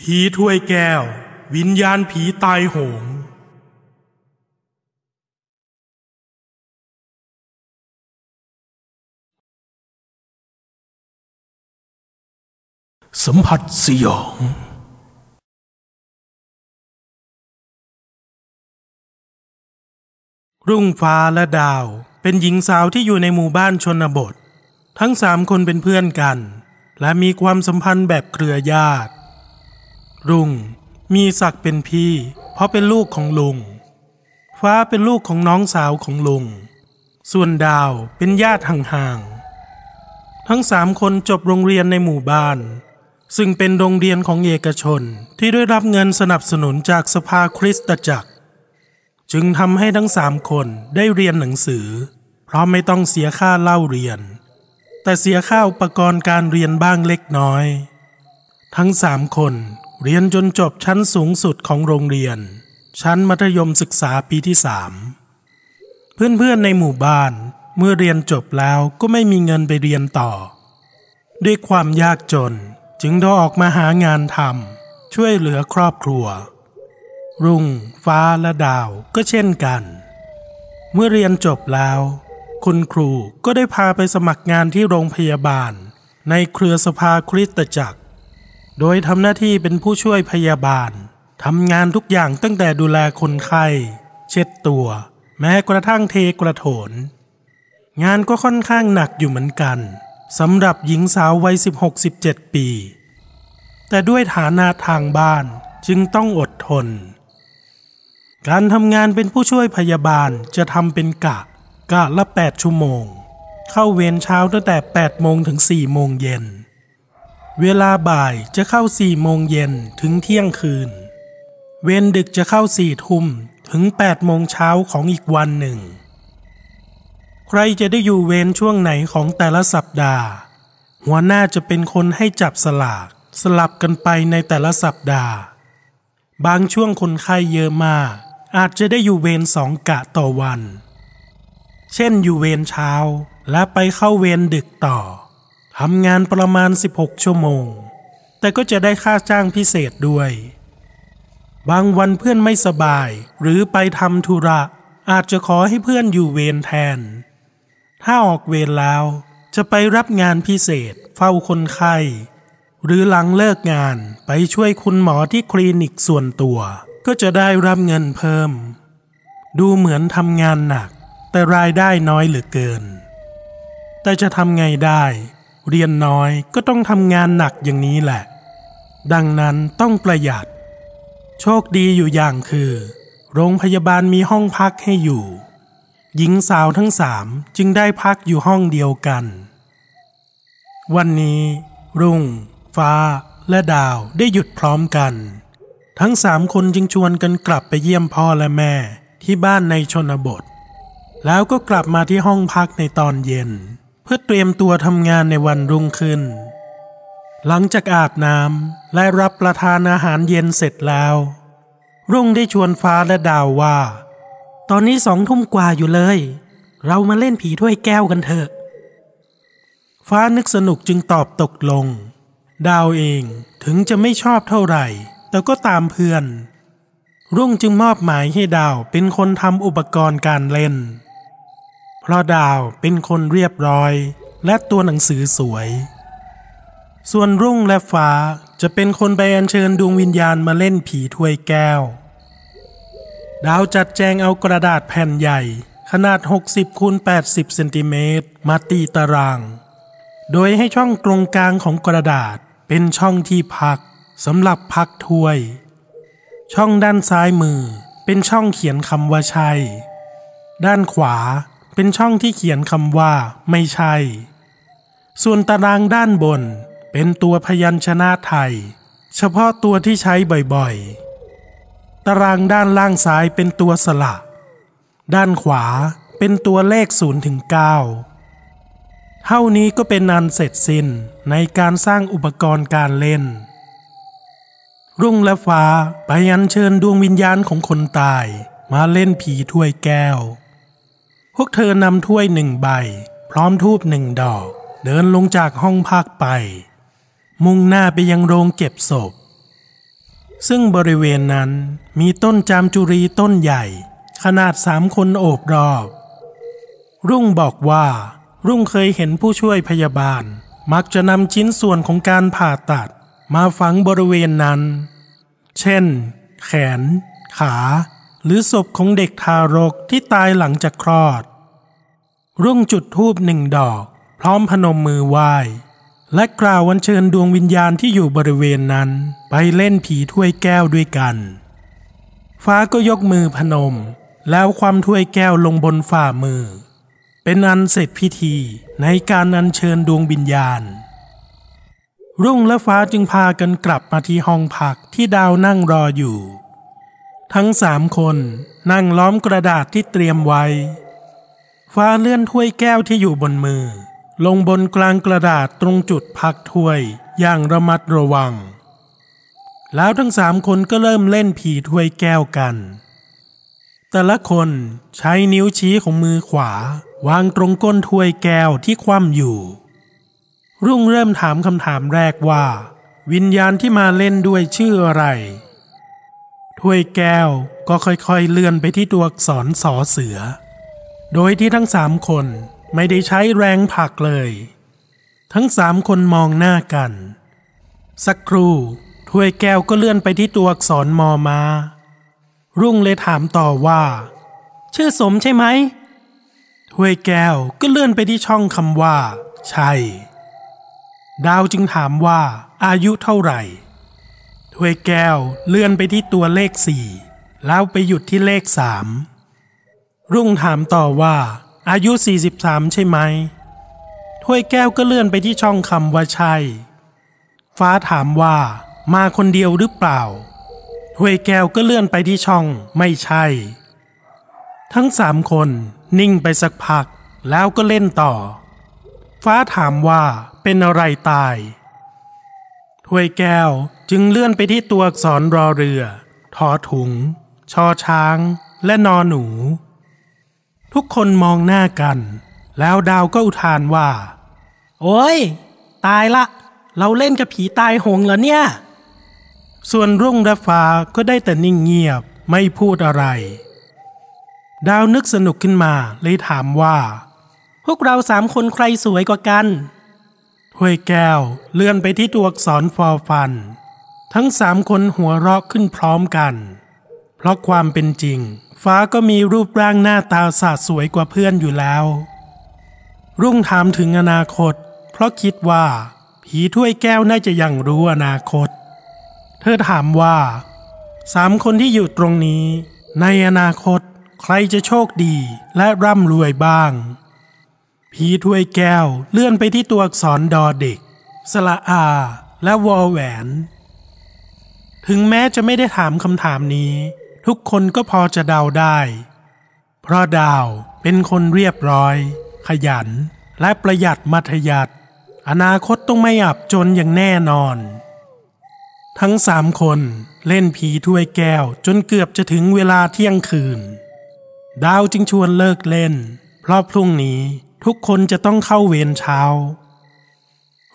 ผีถ้วยแก้ว วิญญาณผีตายโหง สัมผัสสยอง รุ่งฟ้าและดาว เป็นหญิงสาวที่อยู่ในหมู่บ้านชนบท ทั้งสามคนเป็นเพื่อนกัน และมีความสัมพันธ์แบบเครือญาติ รุ่ง มีศักดิ์เป็นพี่ เพราะเป็นลูกของลุง ฟ้าเป็นลูกของน้องสาวของลุง ส่วนดาวเป็นญาติห่างๆ ทั้งสามคนจบโรงเรียนในหมู่บ้าน ซึ่งเป็นโรงเรียนของเอกชนที่ได้รับเงินสนับสนุนจากสภาคริสตจักร จึงทำให้ทั้งสามคนได้เรียนหนังสือ เพราะไม่ต้องเสียค่าเล่าเรียน แต่เสียค่าอุปกรณ์การเรียนบ้างเล็กน้อยทั้งสามคน เรียนจนจบชั้นสูงสุดของโรงเรียน ชั้นมัธยมศึกษาปีที่สามเพื่อนๆในหมู่บ้านเมื่อเรียนจบแล้วก็ไม่มีเงินไปเรียนต่อ ด้วยความยากจนจึงต้องออกมาหางานทำช่วยเหลือครอบครัว รุ่ง ฟ้าและดาวก็เช่นกัน เมื่อเรียนจบแล้ว คุณครูก็ได้พาไปสมัครงานที่โรงพยาบาล ในเครือสภาคริสตจักร โดยทำหน้าที่เป็นผู้ช่วยพยาบาลทำงานทุกอย่างตั้งแต่ดูแลคนไข้ เช็ดตัว แม้กระทั่งเทกระโถน งานก็ค่อนข้างหนักอยู่เหมือนกันสำหรับหญิงสาววัย 16-17 ปี แต่ด้วยฐานะทางบ้านจึงต้องอดทน การทำงานเป็นผู้ช่วยพยาบาลจะทำเป็นกะ กะละ 8 ชั่วโมง เข้าเวรเช้าตั้งแต่ 8 โมงถึง 4 โมงเย็น เวลาบ่ายจะเข้า4โมงเย็นถึงเที่ยงคืน เวรดึกจะเข้า4ทุ่มถึง8โมงเช้าของอีกวันหนึ่ง ใครจะได้อยู่เวรช่วงไหนของแต่ละสัปดาห์ หัวหน้าจะเป็นคนให้จับสลาก สลับกันไปในแต่ละสัปดาห์ บางช่วงคนไข้เยอะมาก อาจจะได้อยู่เวรสองกะต่อวัน เช่นอยู่เวรเช้าและไปเข้าเวรดึกต่อ ทำงานประมาณ 16 ชั่วโมง แต่ก็จะได้ค่าจ้างพิเศษด้วย บางวันเพื่อนไม่สบาย หรือไปทำธุระอาจจะขอให้เพื่อนอยู่เวรแทน ถ้าออกเวรแล้วจะไปรับงานพิเศษเฝ้าคนไข้ หรือหลังเลิกงานไปช่วยคุณหมอที่คลินิกส่วนตัว ก็จะได้รับเงินเพิ่ม ดูเหมือนทำงานหนัก แต่รายได้น้อยเหลือเกิน แต่จะทำไงได้ เรียนน้อยก็ต้องทำงานหนักอย่างนี้แหละ ดังนั้นต้องประหยัด โชคดีอยู่อย่างคือ โรงพยาบาลมีห้องพักให้อยู่ หญิงสาวทั้งสามจึงได้พักอยู่ห้องเดียวกัน วันนี้ รุ่ง ฟ้า และดาวได้หยุดพร้อมกัน ทั้งสามคนจึงชวนกันกลับไปเยี่ยมพ่อและแม่ที่บ้านในชนบท แล้วก็กลับมาที่ห้องพักในตอนเย็น เพื่อเตรียมตัวทำงานในวันรุ่งขึ้น หลังจากอาบน้ำและรับประทานอาหารเย็นเสร็จแล้ว รุ่งได้ชวนฟ้าและดาวว่า ตอนนี้สองทุ่มกว่าอยู่เลย เรามาเล่นผีถ้วยแก้วกันเถอะ ฟ้านึกสนุกจึงตอบตกลง ดาวเองถึงจะไม่ชอบเท่าไหร่ แต่ก็ตามเพื่อน รุ่งจึงมอบหมายให้ดาวเป็นคนทำอุปกรณ์การเล่น เพราะดาวเป็นคนเรียบร้อยและตัวหนังสือสวย ส่วนรุ่งและฟ้าจะเป็นคนไปอัญเชิญดวงวิญญาณมาเล่นผีถ้วยแก้ว ดาวจัดแจงเอากระดาษแผ่นใหญ่ ขนาด 60คูณ80เซนติเมตรมาตีตาราง โดยให้ช่องตรงกลางของกระดาษเป็นช่องที่พักสำหรับพักถ้วย ช่องด้านซ้ายมือเป็นช่องเขียนคำว่าใช่ด้านขวา เป็นช่องที่เขียนคำว่า ไม่ใช่ ส่วนตารางด้านบนเป็นตัวพยัญชนะไทย เฉพาะตัวที่ใช้บ่อยๆ ตารางด้านล่างซ้ายเป็นตัวสระ ด้านขวาเป็นตัวเลข0ถึง9เท่านี้ก็เป็นนันเสร็จสิ้นในการสร้างอุปกรณ์การเล่น รุ่งและฟ้าไปอัญเชิญดวงวิญญาณของคนตายมาเล่นผีถ้วยแก้ว พวกเธอนำถ้วยหนึ่งใบ พร้อมทูบหนึ่งดอก เดินลงจากห้องพักไป มุ่งหน้าไปยังโรงเก็บศพ ซึ่งบริเวณนั้นมีต้นจามจุรีต้นใหญ่ ขนาดสามคนโอบรอบ รุ่งบอกว่า รุ่งเคยเห็นผู้ช่วยพยาบาล มักจะนำชิ้นส่วนของการผ่าตัด มาฝังบริเวณนั้น เช่น แขน ขา หรือศพของเด็กทารกที่ตายหลังจากคลอด รุ่งจุดธูปหนึ่งดอก พร้อมพนมมือไหว้ และกล่าววันเชิญดวงวิญญาณที่อยู่บริเวณนั้น ไปเล่นผีถ้วยแก้วด้วยกัน ฟ้าก็ยกมือพนม แล้วความถ้วยแก้วลงบนฝ่ามือ เป็นอันเสร็จพิธีในการอัญเชิญดวงวิญญาณ รุ่งและฟ้าจึงพากันกลับมาที่ห้องพักที่ดาวนั่งรออยู่ ทั้งสามคนนั่งล้อมกระดาษที่เตรียมไว้ ฟ้าเลื่อนถ้วยแก้วที่อยู่บนมือ ลงบนกลางกระดาษตรงจุดพักถ้วยอย่างระมัดระวัง แล้วทั้งสามคนก็เริ่มเล่นผีถ้วยแก้วกัน แต่ละคนใช้นิ้วชี้ของมือขวาวางตรงก้นถ้วยแก้วที่คว่ำอยู่ รุ่งเริ่มถามคำถามแรกว่า วิญญาณที่มาเล่นด้วยชื่ออะไร ถ้วยแก้วก็ค่อยๆเลื่อนไปที่ตัวอักษรสอเสือ โดยที่ทั้งสามคนไม่ได้ใช้แรงผลักเลย ทั้งสามคนมองหน้ากัน สักครู่ถ้วยแก้วก็เลื่อนไปที่ตัวอักษรมอมา รุ่งเลยถามต่อว่า ชื่อสมใช่ไหมถ้วยแก้วก็เลื่อนไปที่ช่องคำว่า ใช่ ดาวจึงถามว่าอายุเท่าไหร่ ถ้วยแก้วเลื่อนไปที่ตัวเลขสี่แล้วไปหยุดที่เลขสามรุ่งถามต่อว่า อายุ 43 ใช่ไหมถ้วยแก้วก็เลื่อนไปที่ช่องคำว่าใช่ ฟ้าถามว่ามาคนเดียวหรือเปล่าถ้วยแก้วก็เลื่อนไปที่ช่องไม่ใช่ ทั้งสามคนนิ่งไปสักพักแล้วก็เล่นต่อ ฟ้าถามว่าเป็นอะไรตาย ถ้วยแก้วจึงเลื่อนไปที่ตัวอักษรรอเรือ ทอถุง ชอช้าง และนอหนู ทุกคนมองหน้ากัน แล้วดาวก็อุทานว่า โอ้ย ตายละ เราเล่นกับผีตายหงเหรอเนี่ย ส่วนรุ่งและฟ้าก็ได้แต่นิ่งเงียบไม่พูดอะไร ดาวนึกสนุกขึ้นมาเลยถามว่า พวกเราสามคนใครสวยกว่ากัน ถ้วยแก้วเลื่อนไปที่ตัวอักษรฟอฟัน ทั้งสามคนหัวเราะขึ้นพร้อมกัน เพราะความเป็นจริง ฟ้าก็มีรูปร่างหน้าตาสาดสวยกว่าเพื่อนอยู่แล้ว รุ่งถามถึงอนาคต เพราะคิดว่า ผีถ้วยแก้วน่าจะยังรู้อนาคต เธอถามว่าสามคนที่อยู่ตรงนี้ ในอนาคต ใครจะโชคดีและร่ำรวยบ้าง ผีถ้วยแก้วเลื่อนไปที่ตัวอักษรดอเด็ก สละอา และวอแหวน ถึงแม้จะไม่ได้ถามคำถามนี้ ทุกคนก็พอจะเดาได้ เพราะดาวเป็นคนเรียบร้อย ขยัน และประหยัดมัธยัติอนาคตต้องไม่อับจนอย่างแน่นอน ทั้งสามคนเล่นผีถ้วยแก้วจนเกือบจะถึงเวลาเที่ยงคืน ดาวจึงชวนเลิกเล่น เพราะพรุ่งนี้ ทุกคนจะต้องเข้าเวรเช้า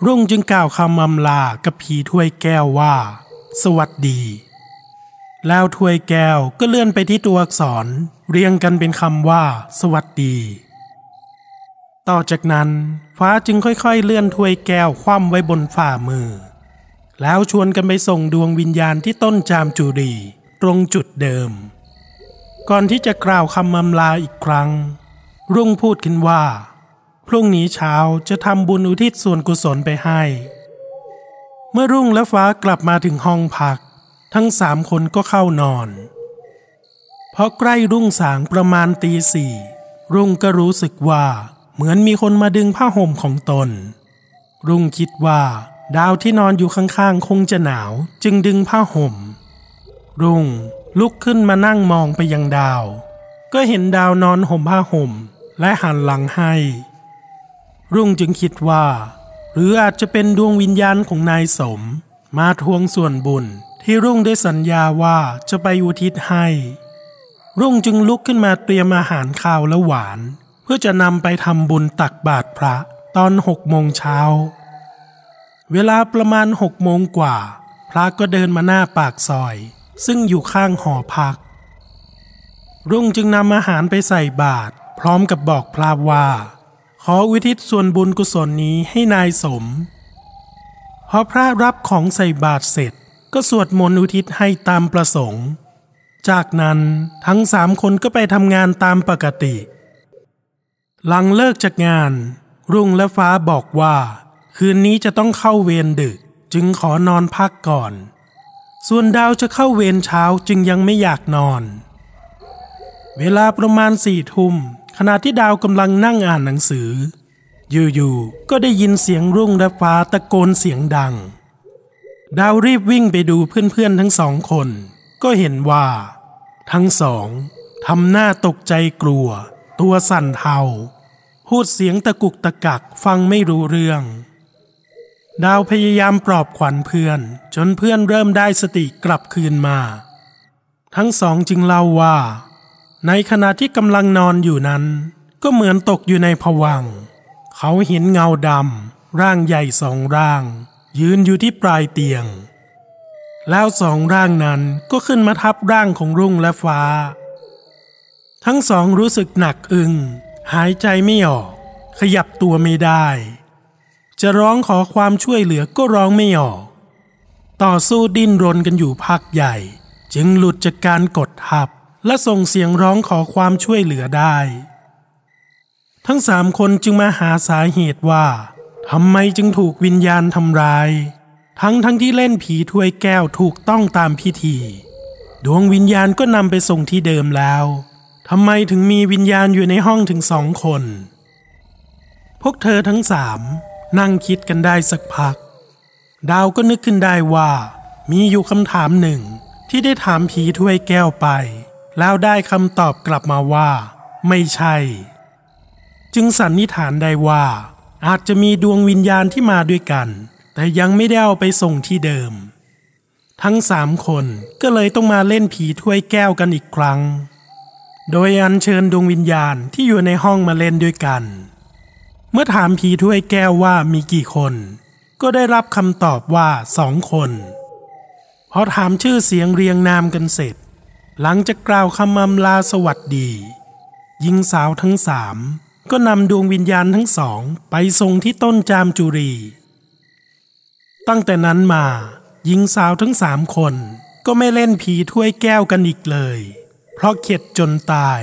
รุ่งจึงกล่าวคำอำลากับผีถ้วยแก้วว่า สวัสดี แล้วถ้วยแก้วก็เลื่อนไปที่ตัวอักษร เรียงกันเป็นคำว่า สวัสดี ต่อจากนั้น ฟ้าจึงค่อยๆ เลื่อนถ้วยแก้วคว่ำไว้บนฝ่ามือ แล้วชวนกันไปส่งดวงวิญญาณที่ต้นจามจุรีตรงจุดเดิม ก่อนที่จะกล่าวคำอำลาอีกครั้ง รุ่งพูดขึ้นว่า พรุ่งนี้เช้าจะทำบุญอุทิศส่วนกุศลไปให้ เมื่อรุ่งและฟ้ากลับมาถึงห้องพัก ทั้งสามคนก็เข้านอน เพราะใกล้รุ่งสางประมาณตีสี่รุ่งก็รู้สึกว่าเหมือนมีคนมาดึงผ้าห่มของตน รุ่งคิดว่าดาวที่นอนอยู่ข้างๆ คงจะหนาวจึงดึงผ้าห่ม รุ่งลุกขึ้นมานั่งมองไปยังดาว ก็เห็นดาวนอนห่มผ้าห่ม และหันหลังให้ รุ่งจึงคิดว่า หรืออาจจะเป็นดวงวิญญาณของนายสม มาทวงส่วนบุญที่รุ่งได้สัญญาว่าจะไปอุทิศให้ รุ่งจึงลุกขึ้นมาเตรียมอาหารข้าวและหวาน เพื่อจะนำไปทำบุญตักบาตรพระตอนหกโมงเช้า เวลาประมาณหกโมงกว่า พระก็เดินมาหน้าปากซอย ซึ่งอยู่ข้างหอพัก รุ่งจึงนำอาหารไปใส่บาตรพร้อมกับบอกพระว่า ขออุทิศส่วนบุญกุศลนี้ให้นายสม พอพระรับของใส่บาตรเสร็จก็สวดมนต์อุทิศให้ตามประสงค์ จากนั้นทั้งสามคนก็ไปทำงานตามปกติ หลังเลิกจากงาน รุ่งและฟ้าบอกว่า คืนนี้จะต้องเข้าเวรดึกจึงขอนอนพักก่อน ส่วนดาวจะเข้าเวรเช้าจึงยังไม่อยากนอน เวลาประมาณสี่ทุ่ม ณะที่ดาวกำลังนั่งอ่านหนังสือ อยู่ๆก็ได้ยินเสียงรุ่งและฟ้าตะโกนเสียงดัง ดาวรีบวิ่งไปดูเพื่อนๆทั้งสองคน ก็เห็นว่า ทั้งสองทำหน้าตกใจกลัว ตัวสั่นเทาพูดเสียงตะกุกตะกักฟังไม่รู้เรื่อง ดาวพยายามปลอบขวัญเพื่อน จนเพื่อนเริ่มได้สติกลับคืนมา ทั้งสองจึงเล่าว่า ในขณะที่กำลังนอนอยู่นั้น ก็เหมือนตกอยู่ในผวัง เขาเห็นเงาดำร่างใหญ่สองร่าง ยืนอยู่ที่ปลายเตียง แล้วสองร่างนั้นก็ขึ้นมาทับร่างของรุ่งและฟ้า ทั้งสองรู้สึกหนักอึง หายใจไม่ออก ขยับตัวไม่ได้ จะร้องขอความช่วยเหลือก็ร้องไม่ออก ต่อสู้ดิ้นรนกันอยู่พักใหญ่ จึงหลุดจากการกดทับ และส่งเสียงร้องขอความช่วยเหลือได้ ทั้งสามคนจึงมาหาสาเหตุว่าทำไมจึงถูกวิญญาณทำร้าย ทั้งทั้งที่เล่นผีถ้วยแก้วถูกต้องตามพิธี ดวงวิญญาณก็นำไปส่งที่เดิมแล้วทำไมถึงมีวิญญาณอยู่ในห้องถึงสองคน พวกเธอทั้งสามนั่งคิดกันได้สักพัก ดาวก็นึกขึ้นได้ว่า มีอยู่คำถามหนึ่งที่ได้ถามผีถ้วยแก้วไป แล้วได้คำตอบกลับมาว่า ไม่ใช่ จึงสันนิษฐานได้ว่า อาจจะมีดวงวิญญาณที่มาด้วยกัน แต่ยังไม่ได้เอาไปส่งที่เดิม ทั้งสามคนก็เลยต้องมาเล่นผีถ้วยแก้วกันอีกครั้ง โดยอัญเชิญดวงวิญญาณที่อยู่ในห้องมาเล่นด้วยกัน เมื่อถามผีถ้วยแก้วว่ามีกี่คน ก็ได้รับคำตอบว่าสองคนพอถามชื่อเสียงเรียงนามกันเสร็จ หลังจากกล่าวคำอำลาสวัสดีหญิงสาวทั้งสามก็นำดวงวิญญาณทั้งสองไปส่งที่ต้นจามจุรี ตั้งแต่นั้นมาหญิงสาวทั้งสามคนก็ไม่เล่นผีถ้วยแก้วกันอีกเลย เพราะเข็ดจนตาย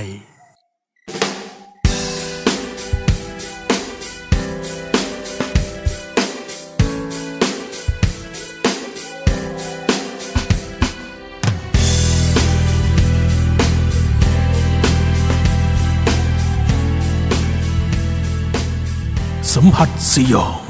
สัมผัสสยอง